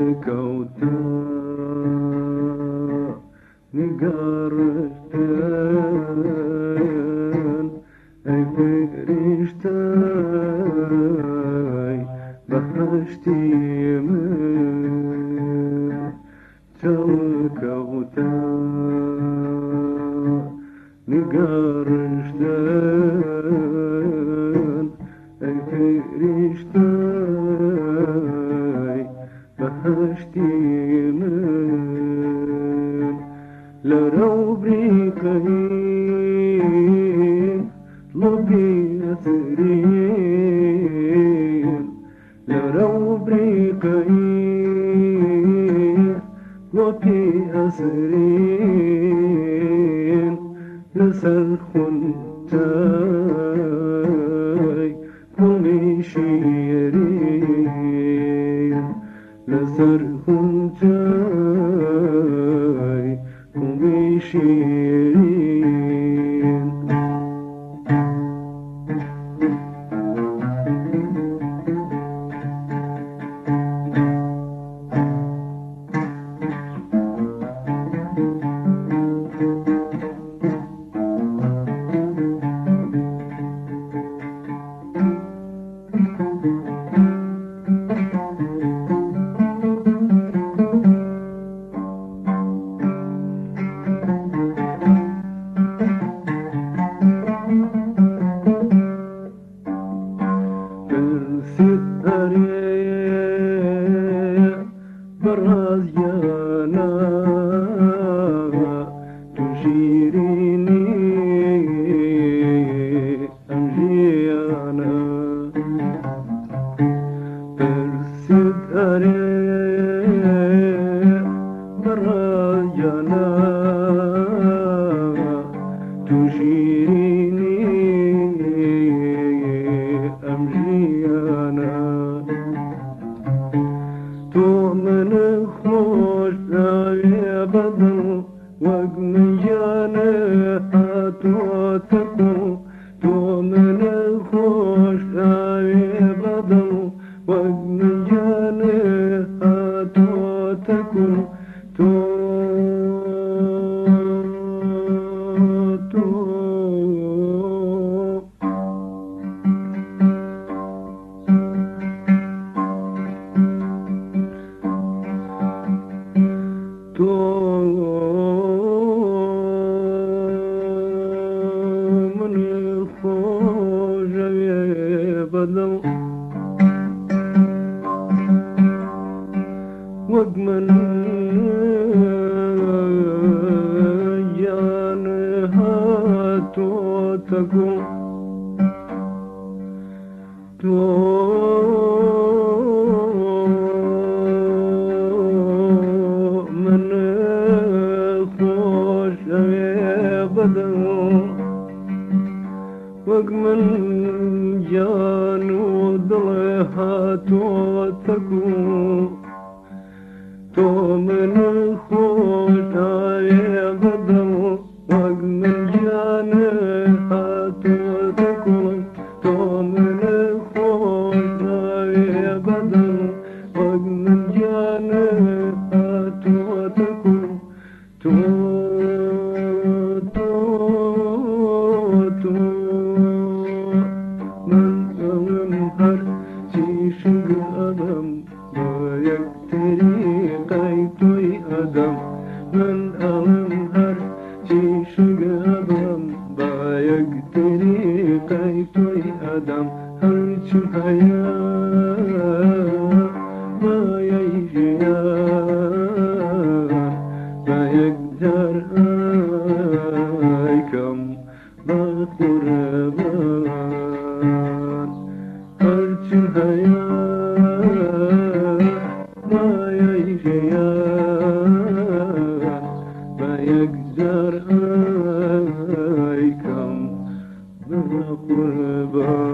اي من لرو بريكهين لبي أثرين لرو بريكهين لبي أثرين لسر خنتاي كل شيرين لسر خنتاي كل تشيريني أمجيانا. تؤمن خوش بدل وقمن جانها تو تكون تو من خوش بدن وقمن جانو हाथों طريقك أدم هرج الحياة ما يجينا ما يقدر كم ما قربان هرج الحياه قربان